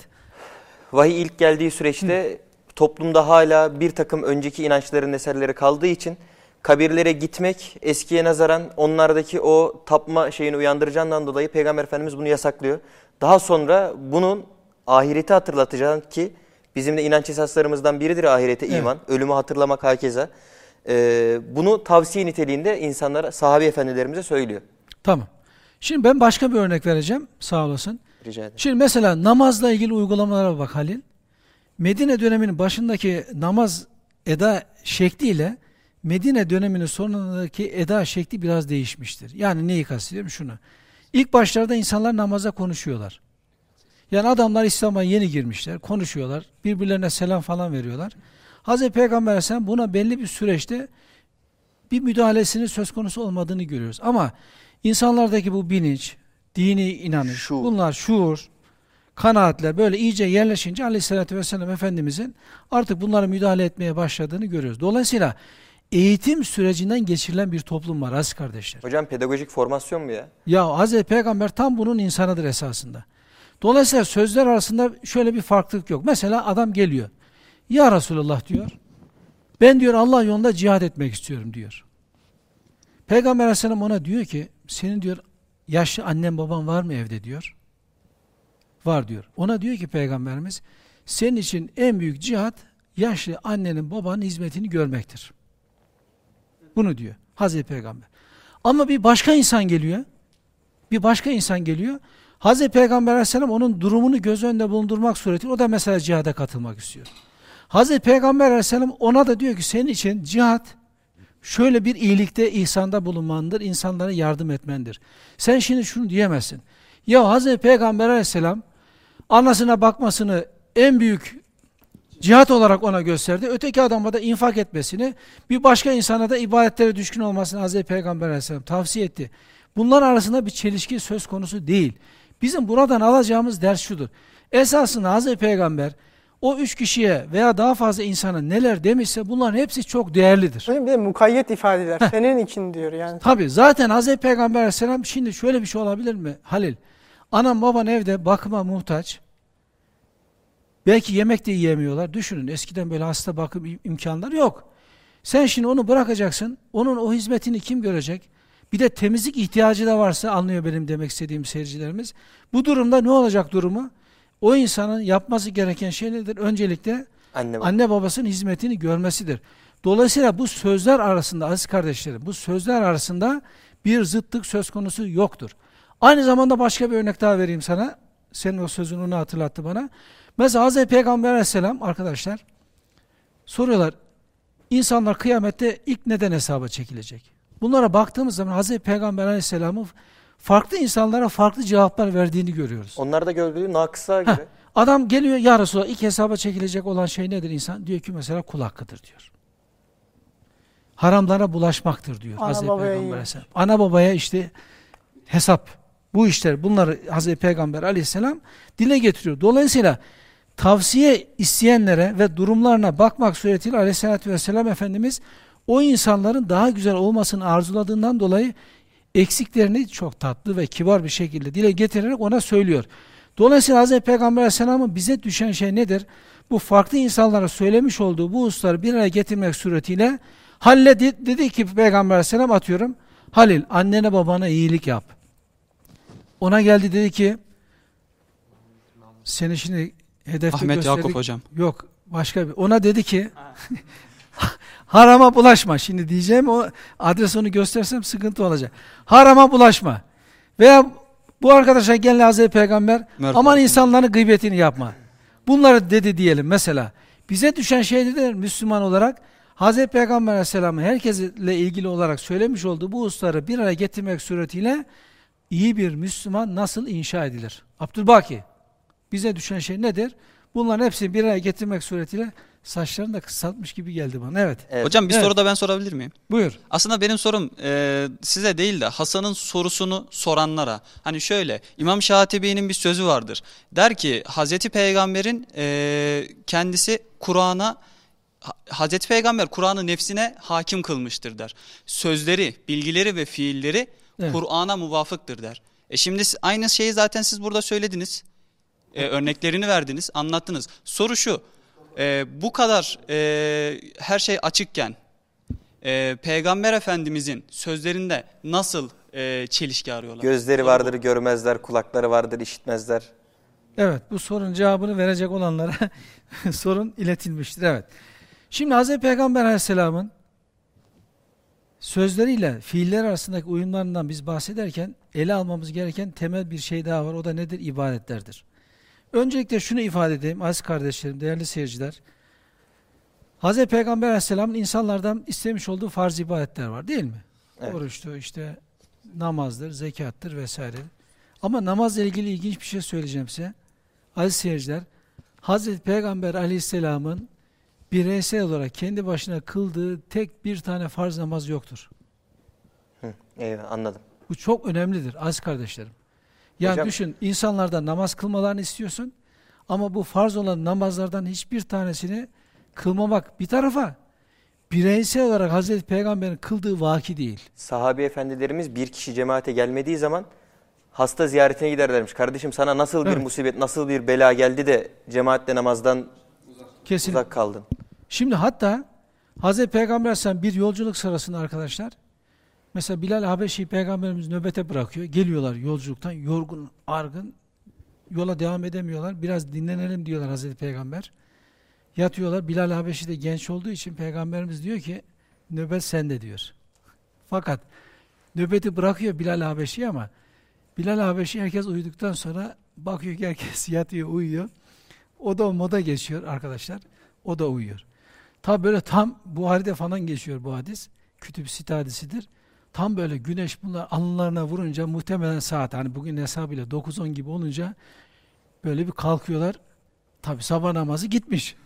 Vahiy ilk geldiği süreçte toplumda hala bir takım önceki inançların eserleri kaldığı için kabirlere gitmek eskiye nazaran onlardaki o tapma şeyini uyandıracağından dolayı Peygamber Efendimiz bunu yasaklıyor. Daha sonra bunun ahireti hatırlatacağını ki bizim de inanç esaslarımızdan biridir ahirete Evet. iman, ölümü hatırlamak hakeza. Ee, bunu tavsiye niteliğinde insanlara, sahabe efendilerimize söylüyor. Tamam. Şimdi ben başka bir örnek vereceğim. Sağ olasın. Rica ederim. Şimdi mesela namazla ilgili uygulamalara bak Halil. Medine döneminin başındaki namaz eda şekliyle Medine döneminin sonundaki eda şekli biraz değişmiştir. Yani neyi kastediyorum? Şunu. İlk başlarda insanlar namaza konuşuyorlar. Yani adamlar İslam'a yeni girmişler, konuşuyorlar, birbirlerine selam falan veriyorlar. Hazreti Peygamber Aleyhisselam buna belli bir süreçte bir müdahalesinin söz konusu olmadığını görüyoruz. Ama insanlardaki bu bilinç, dini inanış, Şuur. bunlar şuur, kanaatler böyle iyice yerleşince Aleyhisselatü Vesselam Efendimizin artık bunlara müdahale etmeye başladığını görüyoruz. Dolayısıyla eğitim sürecinden geçirilen bir toplum var aziz kardeşler. Hocam pedagojik formasyon mu ya? Ya Hazreti Peygamber tam bunun insanıdır esasında. Dolayısıyla sözler arasında şöyle bir farklılık yok. Mesela adam geliyor. Ya Resulullah diyor. Ben diyor Allah yolunda cihad etmek istiyorum diyor. Peygamber Aleyhisselam ona diyor ki senin diyor yaşlı annen baban var mı evde diyor. Var diyor. Ona diyor ki Peygamberimiz senin için en büyük cihat yaşlı annenin babanın hizmetini görmektir. Bunu diyor Hazreti Peygamber. Ama bir başka insan geliyor. Bir başka insan geliyor. Hazreti Peygamber Aleyhisselam onun durumunu göz önünde bulundurmak suretiyle o da mesela cihada katılmak istiyor. Hazreti Peygamber Aleyhisselam ona da diyor ki senin için cihat şöyle bir iyilikte, ihsanda bulunmandır, insanlara yardım etmendir. Sen şimdi şunu diyemezsin. Ya Hazreti Peygamber Aleyhisselam anasına bakmasını en büyük cihat olarak ona gösterdi. Öteki adama da infak etmesini, bir başka insana da ibadetlere düşkün olmasını Hazreti Peygamber Aleyhisselam tavsiye etti. Bunlar arasında bir çelişki söz konusu değil. Bizim buradan alacağımız ders şudur. Esasında Hazreti Peygamber o üç kişiye veya daha fazla insana neler demişse bunların hepsi çok değerlidir. Hocam bir de mukayyet ifadeler. Senin için diyor yani. Tabi zaten Hazreti Peygamber Aleyhisselam şimdi şöyle bir şey olabilir mi Halil? Anam baban evde bakıma muhtaç. Belki yemek de yiyemiyorlar. Düşünün eskiden böyle hasta bakım im- imkanları yok. Sen şimdi onu bırakacaksın. Onun o hizmetini kim görecek? Bir de temizlik ihtiyacı da varsa anlıyor benim demek istediğim seyircilerimiz. Bu durumda ne olacak durumu? O insanın yapması gereken şey nedir? Öncelikle Anne baba. anne babasının hizmetini görmesidir. Dolayısıyla bu sözler arasında aziz kardeşlerim, bu sözler arasında bir zıtlık söz konusu yoktur. Aynı zamanda başka bir örnek daha vereyim sana. Senin o sözün onu hatırlattı bana. Mesela Hazreti Peygamber Aleyhisselam arkadaşlar soruyorlar. İnsanlar kıyamette ilk neden hesaba çekilecek? Bunlara baktığımız zaman Hazreti Peygamber Aleyhisselam'ın farklı insanlara farklı cevaplar verdiğini görüyoruz. Onlar da gördüğü nakısa gibi. Heh, adam geliyor ya Resulallah ilk hesaba çekilecek olan şey nedir insan? Diyor ki mesela kul hakkıdır diyor. Haramlara bulaşmaktır diyor Ana Hazreti babaya Peygamber. Aleyhisselam. Ana babaya işte hesap. Bu işler bunları Hazreti Peygamber Aleyhisselam dile getiriyor. Dolayısıyla tavsiye isteyenlere ve durumlarına bakmak suretiyle Aleyhisselatü Vesselam Efendimiz o insanların daha güzel olmasını arzuladığından dolayı eksiklerini çok tatlı ve kibar bir şekilde dile getirerek ona söylüyor. Dolayısıyla Hz. Peygamber Aleyhisselam'ın bize düşen şey nedir? Bu farklı insanlara söylemiş olduğu bu hususları bir araya getirmek suretiyle Halil'e de- dedi ki Peygamber Aleyhisselam atıyorum. Halil annene babana iyilik yap. Ona geldi dedi ki seni şimdi hedefte Ahmet gösterdik. Yakup hocam. Yok başka bir. Ona dedi ki harama bulaşma. Şimdi diyeceğim o adres onu göstersem sıkıntı olacak. Harama bulaşma. Veya bu arkadaşa gelen Hazreti Peygamber Mert aman insanların gıybetini yapma. Bunları dedi diyelim mesela. Bize düşen şey nedir Müslüman olarak? Hazreti Peygamber Aleyhisselam'ın herkesle ilgili olarak söylemiş olduğu bu hususları bir araya getirmek suretiyle iyi bir Müslüman nasıl inşa edilir? Abdülbaki bize düşen şey nedir? Bunların hepsini bir araya getirmek suretiyle saçlarını da kısaltmış gibi geldi bana. Evet. Evet. Hocam bir Evet. soru da ben sorabilir miyim? Buyur. Aslında benim sorum e, size değil de Hasan'ın sorusunu soranlara. Hani şöyle İmam Şatibi'nin bir sözü vardır. Der ki Hazreti Peygamber'in e, kendisi Kur'an'a Ha- Hazreti Peygamber Kur'an'ı nefsine hakim kılmıştır der. Sözleri, bilgileri ve fiilleri Evet. Kur'an'a muvafıktır der. E şimdi aynı şeyi zaten siz burada söylediniz. E, örneklerini verdiniz, anlattınız. Soru şu. E, bu kadar e, her şey açıkken e, Peygamber Efendimizin sözlerinde nasıl e, çelişki arıyorlar? Gözleri vardır görmezler, kulakları vardır işitmezler. Evet bu sorunun cevabını verecek olanlara sorun iletilmiştir. Evet. Şimdi Hz. Peygamber Aleyhisselam'ın sözleriyle fiiller arasındaki uyumlarından biz bahsederken ele almamız gereken temel bir şey daha var. O da nedir? İbadetlerdir. Öncelikle şunu ifade edeyim aziz kardeşlerim, değerli seyirciler. Hz. Peygamber Aleyhisselam'ın insanlardan istemiş olduğu farz ibadetler var değil mi? Evet. Oruçtu, işte namazdır, zekattır vesaire. Ama namazla ilgili ilginç bir şey söyleyeceğim size. Aziz seyirciler, Hazreti Peygamber aleyhisselamın bireysel olarak kendi başına kıldığı tek bir tane farz namaz yoktur. Hı, eyvah anladım. Bu çok önemlidir aziz kardeşlerim. Yani Hocam- düşün insanlardan namaz kılmalarını istiyorsun ama bu farz olan namazlardan hiçbir tanesini kılmamak bir tarafa bireysel olarak Hazreti Peygamber'in kıldığı vaki değil. Sahabi efendilerimiz bir kişi cemaate gelmediği zaman hasta ziyaretine giderlermiş. Kardeşim sana nasıl bir Evet. musibet, nasıl bir bela geldi de cemaatle namazdan Kesin. uzak kaldın. Şimdi hatta Hazreti Peygamber Aleyhisselam bir yolculuk sırasında arkadaşlar mesela Bilal Habeşi Peygamberimiz nöbete bırakıyor. Geliyorlar yolculuktan yorgun, argın yola devam edemiyorlar. Biraz dinlenelim diyorlar Hazreti Peygamber. Yatıyorlar. Bilal Habeşi de genç olduğu için Peygamberimiz diyor ki nöbet sende diyor. Fakat Nöbeti bırakıyor Bilal Habeşi ama Bilal Habeşi herkes uyuduktan sonra bakıyor ki herkes yatıyor, uyuyor. O da o moda geçiyor arkadaşlar. O da uyuyor. Tabi böyle tam Buhari'de falan geçiyor bu hadis. Kütüb Sit hadisidir. Tam böyle güneş bunlar alınlarına vurunca muhtemelen saat hani bugün hesabıyla 9-10 gibi olunca böyle bir kalkıyorlar. Tabi sabah namazı gitmiş.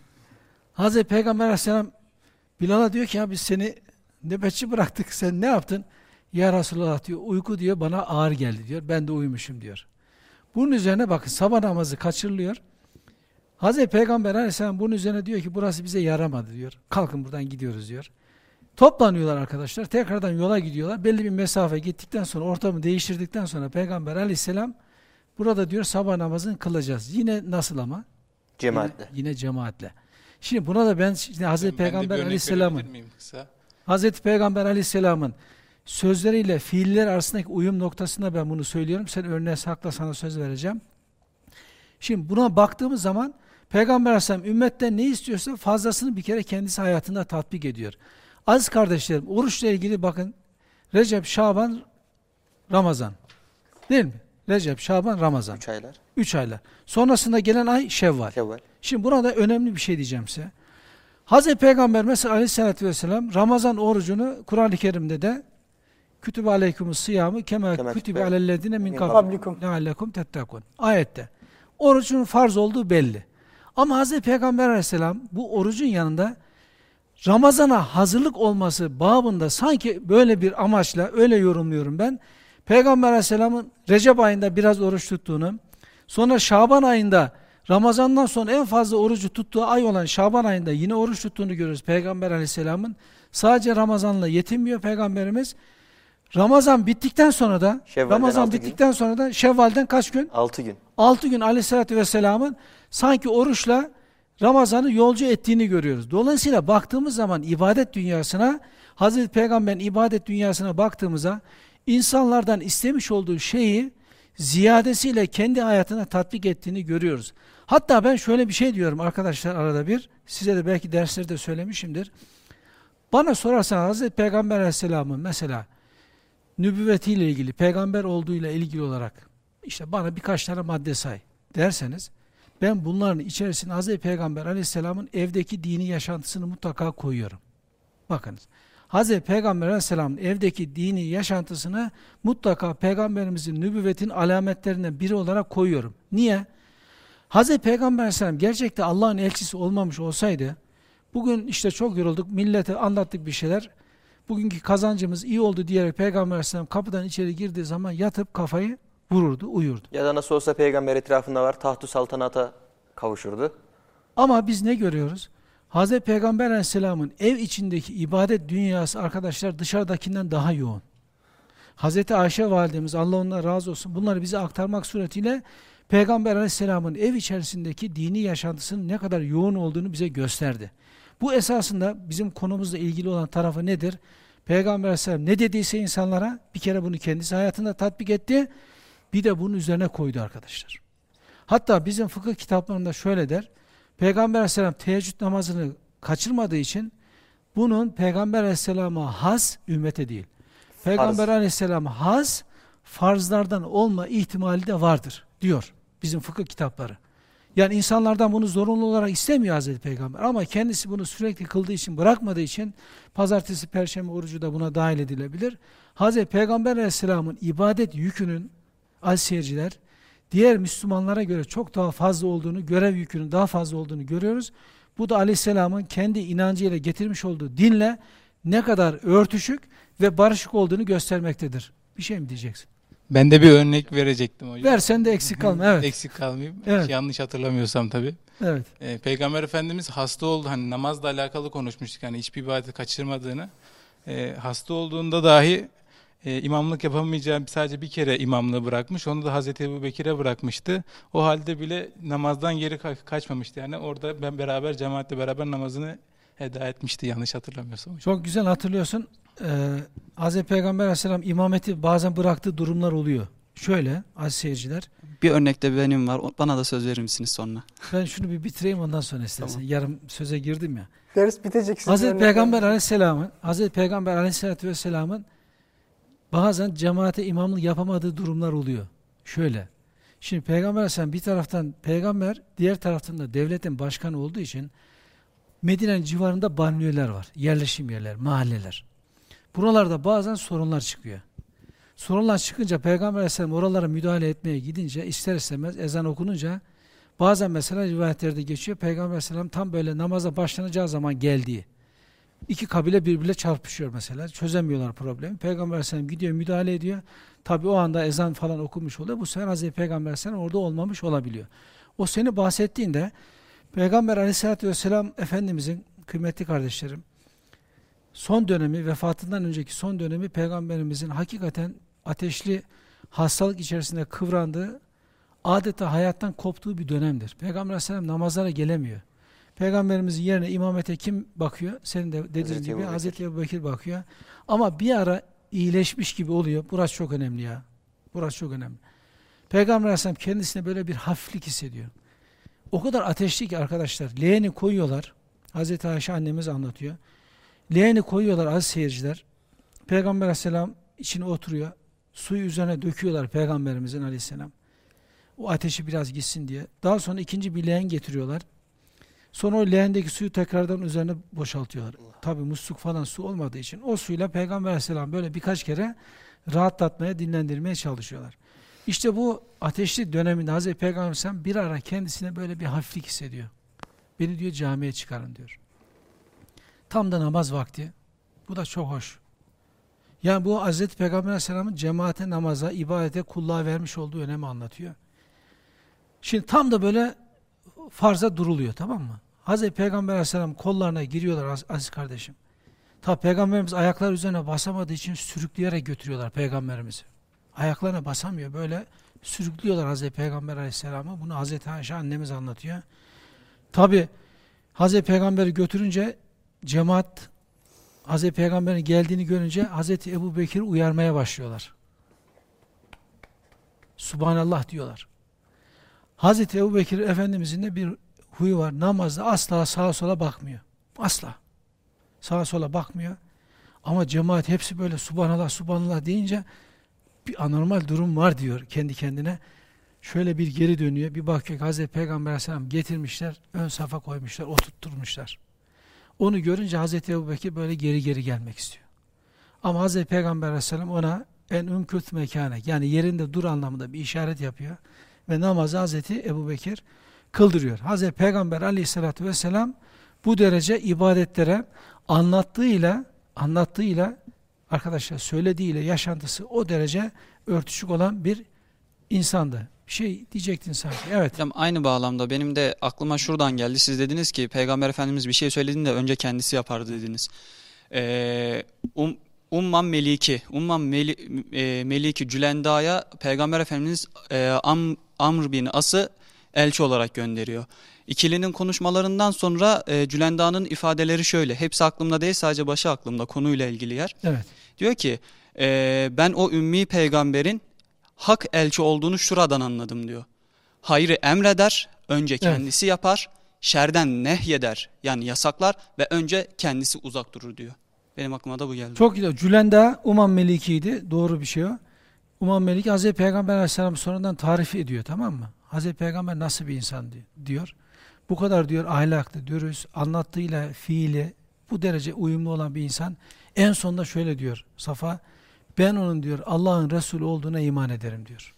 Hazreti Peygamber Aleyhisselam Bilal'a diyor ki ya biz seni nöbetçi bıraktık sen ne yaptın? Ya Resulallah diyor uyku diyor bana ağır geldi diyor. Ben de uyumuşum diyor. Bunun üzerine bakın sabah namazı kaçırılıyor. Hazreti Peygamber Aleyhisselam bunun üzerine diyor ki burası bize yaramadı diyor. Kalkın buradan gidiyoruz diyor. Toplanıyorlar arkadaşlar. Tekrardan yola gidiyorlar. Belli bir mesafe gittikten sonra ortamı değiştirdikten sonra Peygamber Aleyhisselam burada diyor sabah namazını kılacağız. Yine nasıl ama? Cemaatle. Yine, yine cemaatle. Şimdi buna da ben şimdi Hazreti Ben Peygamber Aleyhisselam'ın? Hazreti Peygamber Aleyhisselam'ın sözleriyle fiiller arasındaki uyum noktasında ben bunu söylüyorum. Sen örneğe sakla sana söz vereceğim. Şimdi buna baktığımız zaman Peygamber Aleyhisselam ümmetten ne istiyorsa fazlasını bir kere kendisi hayatında tatbik ediyor. Aziz kardeşlerim oruçla ilgili bakın Recep, Şaban, Ramazan. Değil mi? Recep, Şaban, Ramazan. Üç aylar. Üç aylar. Sonrasında gelen ay Şevval. Şevval. Şimdi burada önemli bir şey diyeceğim size. Hazreti Peygamber mesela aleyhissalatü vesselam Ramazan orucunu Kur'an-ı Kerim'de de kütübe aleykumus sıyamı kema Kema kütübe alellezine min kablikum leallekum tettakun. Ayette. Orucun farz olduğu belli. Ama Hazreti Peygamber aleyhisselam bu orucun yanında Ramazana hazırlık olması babında sanki böyle bir amaçla öyle yorumluyorum ben. Peygamber aleyhisselamın Recep ayında biraz oruç tuttuğunu, sonra Şaban ayında Ramazandan sonra en fazla orucu tuttuğu ay olan Şaban ayında yine oruç tuttuğunu görürüz Peygamber aleyhisselamın. Sadece Ramazanla yetinmiyor Peygamberimiz. Ramazan bittikten sonra da Şevval'den Ramazan altı gün. bittikten sonra da Şevval'den kaç gün? Altı gün. 6 gün aleyhissalatü vesselamın sanki oruçla Ramazan'ı yolcu ettiğini görüyoruz. Dolayısıyla baktığımız zaman ibadet dünyasına, Hazreti Peygamber'in ibadet dünyasına baktığımızda insanlardan istemiş olduğu şeyi ziyadesiyle kendi hayatına tatbik ettiğini görüyoruz. Hatta ben şöyle bir şey diyorum arkadaşlar arada bir, size de belki derslerde söylemişimdir. Bana sorarsan Hazreti Peygamber Aleyhisselam'ın mesela nübüvvetiyle ilgili, peygamber olduğuyla ilgili olarak işte bana birkaç tane madde say derseniz ben bunların içerisine Hazreti Peygamber Aleyhisselam'ın evdeki dini yaşantısını mutlaka koyuyorum. Bakınız. Hazreti Peygamber Aleyhisselam'ın evdeki dini yaşantısını mutlaka Peygamberimizin nübüvvetin alametlerinden biri olarak koyuyorum. Niye? Hazreti Peygamber Aleyhisselam gerçekte Allah'ın elçisi olmamış olsaydı bugün işte çok yorulduk, millete anlattık bir şeyler. Bugünkü kazancımız iyi oldu diyerek Peygamber Aleyhisselam kapıdan içeri girdiği zaman yatıp kafayı vururdu, uyurdu. Ya da nasıl olsa peygamber etrafında var. Tahtü saltanata kavuşurdu. Ama biz ne görüyoruz? Hz. Peygamber Aleyhisselam'ın ev içindeki ibadet dünyası arkadaşlar dışarıdakinden daha yoğun. Hz. Ayşe validemiz Allah ondan razı olsun bunları bize aktarmak suretiyle Peygamber Aleyhisselam'ın ev içerisindeki dini yaşantısının ne kadar yoğun olduğunu bize gösterdi. Bu esasında bizim konumuzla ilgili olan tarafı nedir? Peygamber Aleyhisselam ne dediyse insanlara bir kere bunu kendisi hayatında tatbik etti. Bir de bunun üzerine koydu arkadaşlar. Hatta bizim fıkıh kitaplarında şöyle der. Peygamber Aleyhisselam teheccüd namazını kaçırmadığı için bunun Peygamber Aleyhisselam'a has, ümmete değil. Peygamber Aleyhisselam'a has, farzlardan olma ihtimali de vardır diyor bizim fıkıh kitapları. Yani insanlardan bunu zorunlu olarak istemiyor Hazreti Peygamber ama kendisi bunu sürekli kıldığı için, bırakmadığı için pazartesi, perşembe orucu da buna dahil edilebilir. Hazreti Peygamber Aleyhisselam'ın ibadet yükünün az seyirciler, diğer Müslümanlara göre çok daha fazla olduğunu, görev yükünün daha fazla olduğunu görüyoruz. Bu da Aleyhisselam'ın kendi inancıyla getirmiş olduğu dinle ne kadar örtüşük ve barışık olduğunu göstermektedir. Bir şey mi diyeceksin? Ben de bir örnek verecektim hocam. Versen de eksik kalma. Evet. Eksik kalmayayım. Evet. Yanlış hatırlamıyorsam tabii. Evet. Ee, Peygamber Efendimiz hasta oldu. Hani namazla alakalı konuşmuştuk. Hani hiçbir ibadeti kaçırmadığını. Ee, hasta olduğunda dahi e, imamlık yapamayacağı sadece bir kere imamlığı bırakmış. Onu da Hazreti Ebu Bekir'e bırakmıştı. O halde bile namazdan geri ka- kaçmamıştı. Yani orada ben beraber cemaatle beraber namazını eda etmişti yanlış hatırlamıyorsam. hocam. Çok güzel hatırlıyorsun. Ee, Hz. Peygamber Aleyhisselam imameti bazen bıraktığı durumlar oluyor. Şöyle aziz seyirciler. Bir örnek de benim var. Bana da söz verir misiniz sonra? Ben şunu bir bitireyim ondan sonra istersen. Tamam. Yarım söze girdim ya. Ders bitecek. Hazreti Peygamber. Aleyhisselam'ın Hazreti Peygamber Aleyhisselatü Vesselam'ın bazen cemaate imamlık yapamadığı durumlar oluyor. Şöyle. Şimdi Peygamber sen bir taraftan peygamber, diğer taraftan da devletin başkanı olduğu için Medine'nin civarında banliyöler var. Yerleşim yerler, mahalleler. Buralarda bazen sorunlar çıkıyor. Sorunlar çıkınca Peygamber Aleyhisselam oralara müdahale etmeye gidince ister istemez ezan okununca bazen mesela rivayetlerde geçiyor Peygamber Aleyhisselam tam böyle namaza başlanacağı zaman geldiği. İki kabile birbirine çarpışıyor mesela. Çözemiyorlar problemi. Peygamber Aleyhisselam gidiyor müdahale ediyor. Tabi o anda ezan falan okunmuş oluyor. Bu sefer Hazreti Peygamber Aleyhisselam orada olmamış olabiliyor. O seni bahsettiğinde Peygamber Aleyhisselatü Vesselam Efendimizin kıymetli kardeşlerim son dönemi vefatından önceki son dönemi Peygamberimizin hakikaten ateşli hastalık içerisinde kıvrandığı adeta hayattan koptuğu bir dönemdir. Peygamber Aleyhisselam namazlara gelemiyor. Peygamberimizin yerine imamete kim bakıyor? Senin de dediğin Hazreti gibi Ebubekir. Hazreti Ebu Bekir bakıyor. Ama bir ara iyileşmiş gibi oluyor. Burası çok önemli ya. Burası çok önemli. Peygamber Aleyhisselam kendisine böyle bir hafiflik hissediyor. O kadar ateşli ki arkadaşlar. Leğeni koyuyorlar. Hazreti Ayşe annemiz anlatıyor. Leğeni koyuyorlar az seyirciler. Peygamber Aleyhisselam içine oturuyor. Suyu üzerine döküyorlar Peygamberimizin Aleyhisselam. O ateşi biraz gitsin diye. Daha sonra ikinci bir leğen getiriyorlar. Sonra o leğendeki suyu tekrardan üzerine boşaltıyorlar. Tabi musluk falan su olmadığı için o suyla Peygamber Aleyhisselam böyle birkaç kere rahatlatmaya, dinlendirmeye çalışıyorlar. İşte bu ateşli döneminde Hazreti Peygamber Aleyhisselam bir ara kendisine böyle bir hafiflik hissediyor. Beni diyor camiye çıkarın diyor. Tam da namaz vakti. Bu da çok hoş. Yani bu Hazreti Peygamber Aleyhisselam'ın cemaate namaza, ibadete, kulluğa vermiş olduğu önemi anlatıyor. Şimdi tam da böyle farza duruluyor tamam mı? Hazreti Peygamber Aleyhisselam kollarına giriyorlar az- aziz kardeşim. Tabi Peygamberimiz ayaklar üzerine basamadığı için sürükleyerek götürüyorlar Peygamberimizi. Ayaklarına basamıyor böyle sürüklüyorlar Hazreti Peygamber Aleyhisselam'ı. Bunu Hazreti Ayşe annemiz anlatıyor. Tabi Hazreti Peygamber'i götürünce cemaat Hazreti Peygamber'in geldiğini görünce Hazreti Ebu Bekir'i uyarmaya başlıyorlar. Subhanallah diyorlar. Hazreti Ebu Bekir Efendimizin de bir huyu var. Namazda asla sağa sola bakmıyor. Asla. Sağa sola bakmıyor. Ama cemaat hepsi böyle subhanallah subhanallah deyince bir anormal durum var diyor kendi kendine. Şöyle bir geri dönüyor. Bir bakıyor ki Hazreti Peygamber Aleyhisselam getirmişler. Ön safa koymuşlar. Oturtturmuşlar. Onu görünce Hazreti Ebu Bekir böyle geri geri gelmek istiyor. Ama Hazreti Peygamber Aleyhisselam ona en ümküt mekane yani yerinde dur anlamında bir işaret yapıyor. Ve namazı Hazreti Ebu Bekir kıldırıyor. Hazreti Peygamber Aleyhisselatü Vesselam bu derece ibadetlere anlattığıyla anlattığıyla arkadaşlar söylediğiyle yaşantısı o derece örtüşük olan bir insandı. Şey diyecektin sanki. Evet. Hocam aynı bağlamda benim de aklıma şuradan geldi. Siz dediniz ki Peygamber Efendimiz bir şey söylediğinde önce kendisi yapardı dediniz. Ee, um, Umman Meliki, Umman Meli, e, Meliki Cülenda'ya Peygamber Efendimiz e, Am, Amr bin As'ı elçi olarak gönderiyor. İkilinin konuşmalarından sonra e, Cülenda'nın ifadeleri şöyle. Hepsi aklımda değil sadece başı aklımda konuyla ilgili yer. Evet. Diyor ki e, ben o ümmi peygamberin hak elçi olduğunu şuradan anladım diyor. Hayrı emreder, önce kendisi yapar, şerden nehyeder yani yasaklar ve önce kendisi uzak durur diyor. Benim aklıma da bu geldi. Çok güzel. Cülenda Umam Meliki'ydi. Doğru bir şey o. Umam Meliki Hazreti Peygamber Aleyhisselam sonradan tarif ediyor tamam mı? Hazreti Peygamber nasıl bir insan di- diyor. Bu kadar diyor ahlaklı, dürüst, anlattığıyla fiili bu derece uyumlu olan bir insan. En sonunda şöyle diyor Safa, ben onun diyor Allah'ın Resulü olduğuna iman ederim diyor.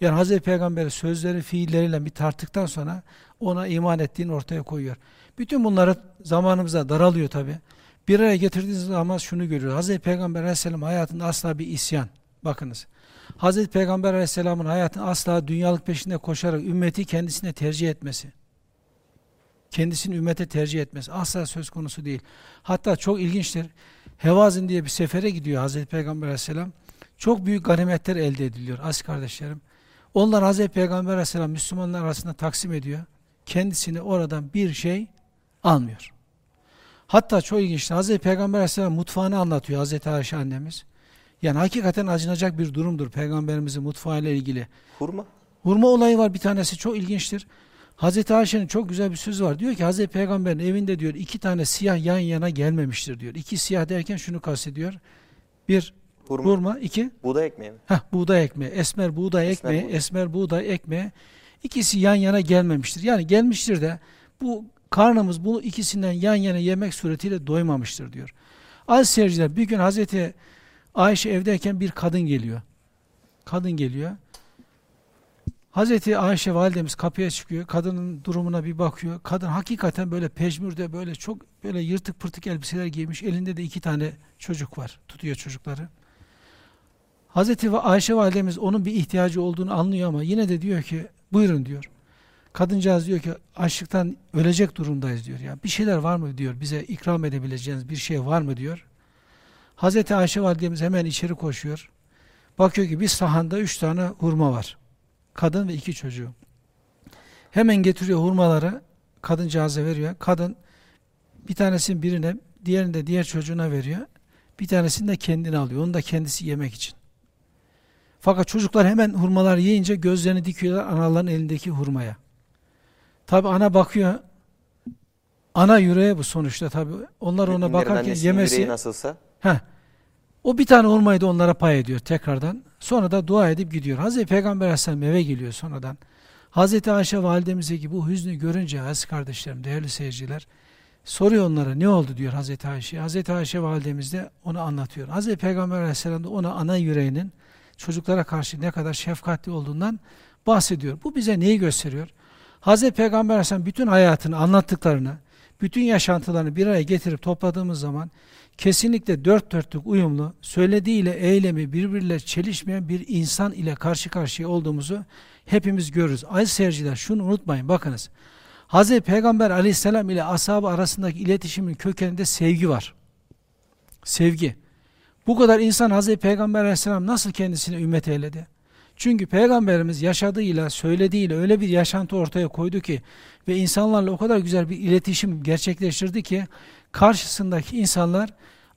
Yani Hazreti Peygamber sözleri, fiilleriyle bir tarttıktan sonra ona iman ettiğini ortaya koyuyor. Bütün bunları zamanımızda daralıyor tabi. Bir araya getirdiğiniz zaman şunu görüyoruz. Hazreti Peygamber Aleyhisselam hayatında asla bir isyan. Bakınız. Hazreti Peygamber Aleyhisselam'ın hayatında asla dünyalık peşinde koşarak ümmeti kendisine tercih etmesi. Kendisini ümmete tercih etmesi asla söz konusu değil. Hatta çok ilginçtir. Hevazin diye bir sefere gidiyor Hazreti Peygamber Aleyhisselam. Çok büyük ganimetler elde ediliyor aziz kardeşlerim. Onlar Hazreti Peygamber Aleyhisselam Müslümanlar arasında taksim ediyor. Kendisini oradan bir şey almıyor. Hatta çok ilginçtir. Hazreti Peygamber Aleyhisselam mutfağını anlatıyor Hazreti Ayşe annemiz. Yani hakikaten acınacak bir durumdur Peygamberimizin mutfağıyla ilgili. Hurma. Hurma olayı var bir tanesi çok ilginçtir. Hazreti Ayşe'nin çok güzel bir sözü var. Diyor ki Hazreti Peygamber'in evinde diyor iki tane siyah yan yana gelmemiştir diyor. İki siyah derken şunu kastediyor. Bir Hurma. Hurma. iki Buğday ekmeği mi? Heh, buğday ekmeği, esmer buğday Esmer ekmeği, buğday. esmer buğday ekmeği ikisi yan yana gelmemiştir. Yani gelmiştir de bu karnımız bu ikisinden yan yana yemek suretiyle doymamıştır diyor. Aziz seyirciler bir gün Hazreti Ayşe evdeyken bir kadın geliyor. Kadın geliyor. Hazreti Ayşe validemiz kapıya çıkıyor. Kadının durumuna bir bakıyor. Kadın hakikaten böyle pejmürde böyle çok böyle yırtık pırtık elbiseler giymiş. Elinde de iki tane çocuk var. Tutuyor çocukları. Hazreti Ayşe validemiz onun bir ihtiyacı olduğunu anlıyor ama yine de diyor ki buyurun diyor. Kadıncağız diyor ki açlıktan ölecek durumdayız diyor. Ya bir şeyler var mı diyor. Bize ikram edebileceğiniz bir şey var mı diyor. Hazreti Ayşe validemiz hemen içeri koşuyor. Bakıyor ki bir sahanda üç tane hurma var. Kadın ve iki çocuğu. Hemen getiriyor hurmaları kadıncağıza veriyor. Kadın bir tanesini birine, diğerini de diğer çocuğuna veriyor. Bir tanesini de kendine alıyor. Onu da kendisi yemek için. Fakat çocuklar hemen hurmalar yiyince gözlerini dikiyorlar anaların elindeki hurmaya. Tabi ana bakıyor. Ana yüreği bu sonuçta tabi. Onlar ona bakarken yemesi. nasılsa Heh. O bir tane hurmayı da onlara pay ediyor tekrardan. Sonra da dua edip gidiyor. Hazreti Peygamber Aleyhisselam eve geliyor sonradan. Hazreti Ayşe validemize ki bu hüznü görünce aziz kardeşlerim, değerli seyirciler soruyor onlara ne oldu diyor Hazreti Ayşe. Hazreti Ayşe validemiz de onu anlatıyor. Hazreti Peygamber Aleyhisselam da ona ana yüreğinin çocuklara karşı ne kadar şefkatli olduğundan bahsediyor. Bu bize neyi gösteriyor? Hazreti Peygamber Aleyhisselam bütün hayatını anlattıklarını, bütün yaşantılarını bir araya getirip topladığımız zaman kesinlikle dört dörtlük uyumlu, söylediğiyle eylemi birbiriyle çelişmeyen bir insan ile karşı karşıya olduğumuzu hepimiz görürüz. Aziz seyirciler şunu unutmayın bakınız. Hz. Peygamber aleyhisselam ile ashabı arasındaki iletişimin kökeninde sevgi var. Sevgi. Bu kadar insan Hz. Peygamber aleyhisselam nasıl kendisine ümmet eyledi? Çünkü Peygamberimiz yaşadığıyla, söylediğiyle öyle bir yaşantı ortaya koydu ki ve insanlarla o kadar güzel bir iletişim gerçekleştirdi ki karşısındaki insanlar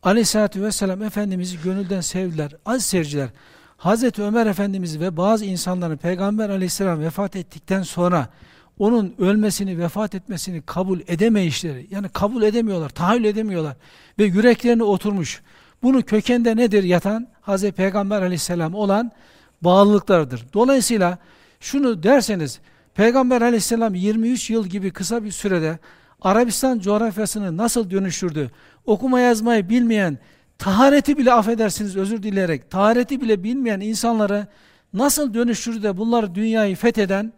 Aleyhisselatü Vesselam Efendimiz'i gönülden sevdiler. Aziz seyirciler, Hazreti Ömer Efendimiz ve bazı insanların Peygamber Aleyhisselam vefat ettikten sonra onun ölmesini, vefat etmesini kabul edemeyişleri, yani kabul edemiyorlar, tahayyül edemiyorlar ve yüreklerine oturmuş. Bunun kökende nedir yatan? Hazreti Peygamber Aleyhisselam olan bağlılıklardır. Dolayısıyla şunu derseniz, Peygamber Aleyhisselam 23 yıl gibi kısa bir sürede Arabistan coğrafyasını nasıl dönüştürdü? Okuma yazmayı bilmeyen, tahareti bile affedersiniz özür dileyerek, tahareti bile bilmeyen insanları nasıl dönüştürdü de bunlar dünyayı fetheden,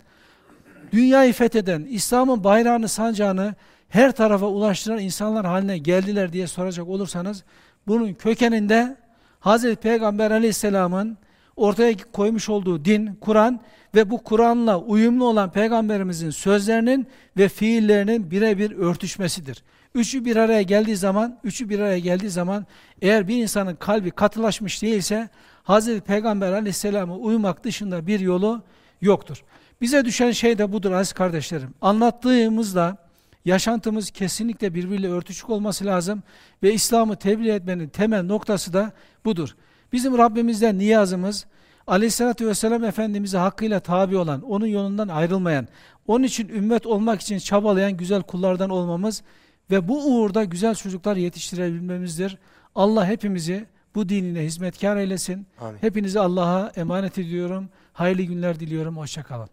dünyayı fetheden, İslam'ın bayrağını, sancağını her tarafa ulaştıran insanlar haline geldiler diye soracak olursanız, bunun kökeninde Hazreti Peygamber Aleyhisselam'ın ortaya koymuş olduğu din, Kur'an ve bu Kur'an'la uyumlu olan Peygamberimizin sözlerinin ve fiillerinin birebir örtüşmesidir. Üçü bir araya geldiği zaman, üçü bir araya geldiği zaman eğer bir insanın kalbi katılaşmış değilse Hazreti Peygamber Aleyhisselam'a uymak dışında bir yolu yoktur. Bize düşen şey de budur aziz kardeşlerim. Anlattığımızda yaşantımız kesinlikle birbiriyle örtüşük olması lazım ve İslam'ı tebliğ etmenin temel noktası da budur. Bizim Rabbimizden niyazımız Aleyhisselatü Vesselam Efendimiz'e hakkıyla tabi olan, onun yolundan ayrılmayan, onun için ümmet olmak için çabalayan güzel kullardan olmamız ve bu uğurda güzel çocuklar yetiştirebilmemizdir. Allah hepimizi bu dinine hizmetkar eylesin. Amin. Hepinizi Allah'a emanet ediyorum. Hayırlı günler diliyorum. Hoşçakalın.